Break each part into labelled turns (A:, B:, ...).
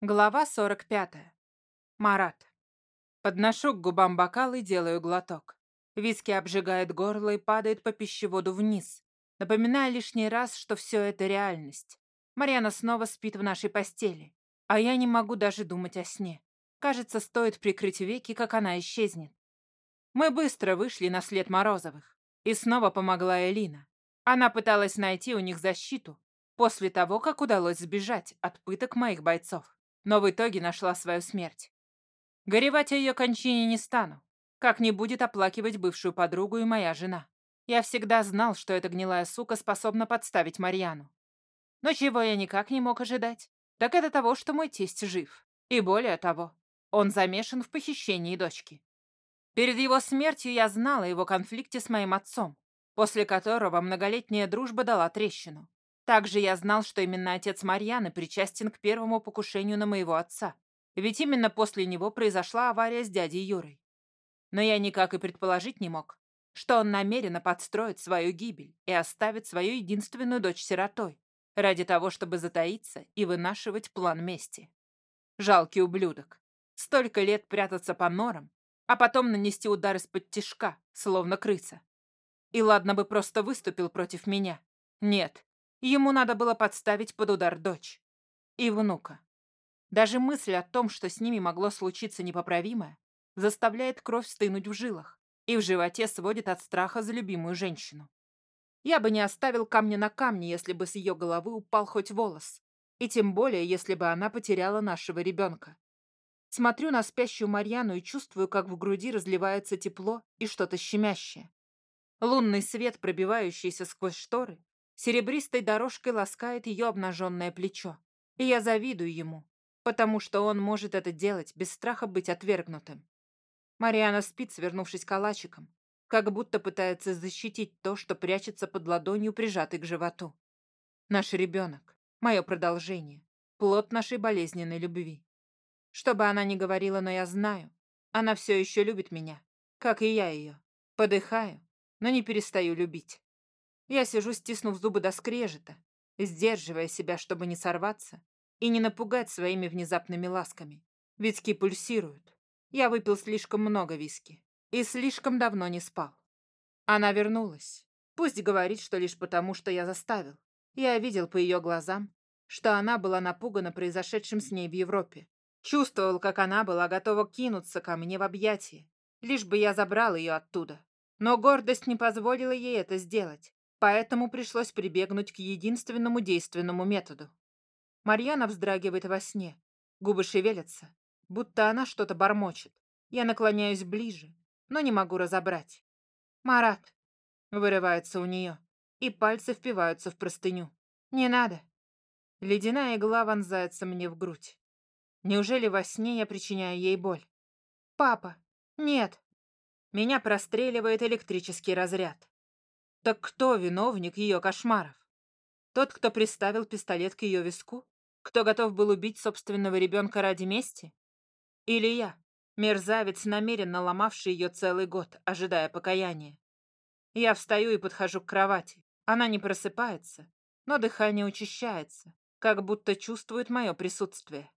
A: Глава 45. Марат. Подношу к губам бокал и делаю глоток. Виски обжигает горло и падает по пищеводу вниз, напоминая лишний раз, что все это реальность. Марьяна снова спит в нашей постели, а я не могу даже думать о сне. Кажется, стоит прикрыть веки, как она исчезнет. Мы быстро вышли на след Морозовых, и снова помогла Элина. Она пыталась найти у них защиту после того, как удалось сбежать от пыток моих бойцов но в итоге нашла свою смерть. Горевать о ее кончине не стану. Как не будет оплакивать бывшую подругу и моя жена. Я всегда знал, что эта гнилая сука способна подставить Марьяну. Но чего я никак не мог ожидать, так это того, что мой тесть жив. И более того, он замешан в похищении дочки. Перед его смертью я знала о его конфликте с моим отцом, после которого многолетняя дружба дала трещину. Также я знал, что именно отец Марьяны причастен к первому покушению на моего отца. Ведь именно после него произошла авария с дядей Юрой. Но я никак и предположить не мог, что он намеренно подстроит свою гибель и оставит свою единственную дочь сиротой, ради того, чтобы затаиться и вынашивать план мести. Жалкий ублюдок. Столько лет прятаться по норам, а потом нанести удар из-под тишка, словно крыса. И ладно бы просто выступил против меня. Нет, Ему надо было подставить под удар дочь. И внука. Даже мысль о том, что с ними могло случиться непоправимое, заставляет кровь стынуть в жилах и в животе сводит от страха за любимую женщину. Я бы не оставил камня на камне, если бы с ее головы упал хоть волос. И тем более, если бы она потеряла нашего ребенка. Смотрю на спящую Марьяну и чувствую, как в груди разливается тепло и что-то щемящее. Лунный свет, пробивающийся сквозь шторы, серебристой дорожкой ласкает ее обнаженное плечо. И я завидую ему, потому что он может это делать без страха быть отвергнутым. Мариана спит, свернувшись калачиком, как будто пытается защитить то, что прячется под ладонью, прижатой к животу. Наш ребенок, мое продолжение, плод нашей болезненной любви. Что бы она ни говорила, но я знаю, она все еще любит меня, как и я ее. Подыхаю, но не перестаю любить. Я сижу, стиснув зубы до скрежета, сдерживая себя, чтобы не сорваться и не напугать своими внезапными ласками. Виски пульсируют. Я выпил слишком много виски и слишком давно не спал. Она вернулась. Пусть говорит, что лишь потому, что я заставил. Я видел по ее глазам, что она была напугана произошедшим с ней в Европе. Чувствовал, как она была готова кинуться ко мне в объятия, лишь бы я забрал ее оттуда. Но гордость не позволила ей это сделать. Поэтому пришлось прибегнуть к единственному действенному методу. Марьяна вздрагивает во сне, губы шевелятся, будто она что-то бормочет. Я наклоняюсь ближе, но не могу разобрать. «Марат!» — вырывается у нее, и пальцы впиваются в простыню. «Не надо!» Ледяная игла вонзается мне в грудь. Неужели во сне я причиняю ей боль? «Папа! Нет!» Меня простреливает электрический разряд. Так кто виновник ее кошмаров? Тот, кто приставил пистолет к ее виску? Кто готов был убить собственного ребенка ради мести? Или я, мерзавец, намеренно ломавший ее целый год, ожидая покаяния? Я встаю и подхожу к кровати. Она не просыпается, но дыхание учащается, как будто чувствует мое присутствие.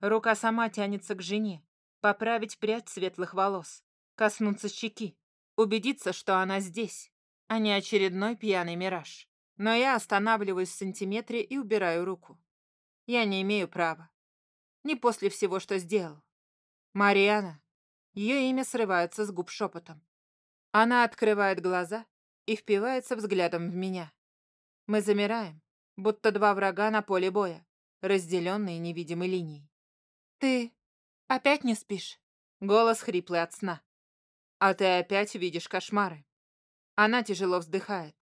A: Рука сама тянется к жене, поправить прядь светлых волос, коснуться щеки, убедиться, что она здесь, а не очередной пьяный мираж. Но я останавливаюсь в сантиметре и убираю руку. Я не имею права. Не после всего, что сделал. Мариана. Ее имя срывается с губ шепотом. Она открывает глаза и впивается взглядом в меня. Мы замираем, будто два врага на поле боя, разделенные невидимой линией. «Ты опять не спишь?» Голос хриплый от сна. «А ты опять видишь кошмары?» Она тяжело вздыхает.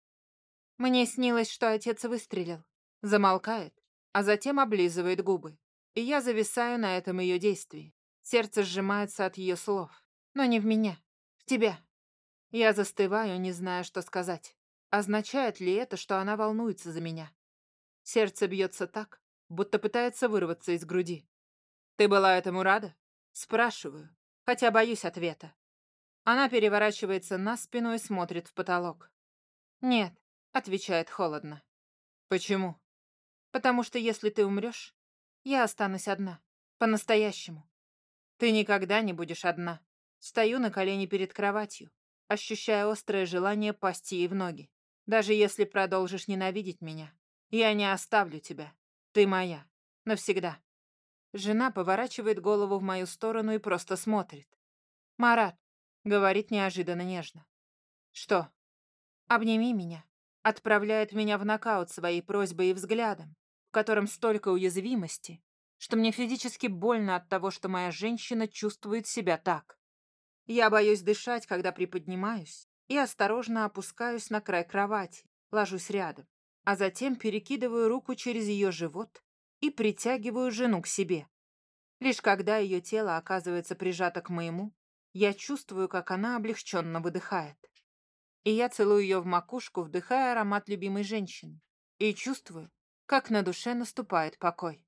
A: Мне снилось, что отец выстрелил. Замолкает, а затем облизывает губы. И я зависаю на этом ее действии. Сердце сжимается от ее слов. Но не в меня, в тебя. Я застываю, не зная, что сказать. Означает ли это, что она волнуется за меня? Сердце бьется так, будто пытается вырваться из груди. «Ты была этому рада?» Спрашиваю, хотя боюсь ответа. Она переворачивается на спину и смотрит в потолок. «Нет», — отвечает холодно. «Почему?» «Потому что если ты умрешь, Я останусь одна. По-настоящему. Ты никогда не будешь одна. Стою на колени перед кроватью, ощущая острое желание пасти ей в ноги. Даже если продолжишь ненавидеть меня, я не оставлю тебя. Ты моя. Навсегда. Жена поворачивает голову в мою сторону и просто смотрит. «Марат», — говорит неожиданно нежно. «Что?» «Обними меня», — отправляет меня в нокаут своей просьбой и взглядом, в котором столько уязвимости, что мне физически больно от того, что моя женщина чувствует себя так. Я боюсь дышать, когда приподнимаюсь, и осторожно опускаюсь на край кровати, ложусь рядом, а затем перекидываю руку через ее живот и притягиваю жену к себе. Лишь когда ее тело оказывается прижато к моему, я чувствую, как она облегченно выдыхает. И я целую ее в макушку, вдыхая аромат любимой женщины, и чувствую, как на душе наступает покой.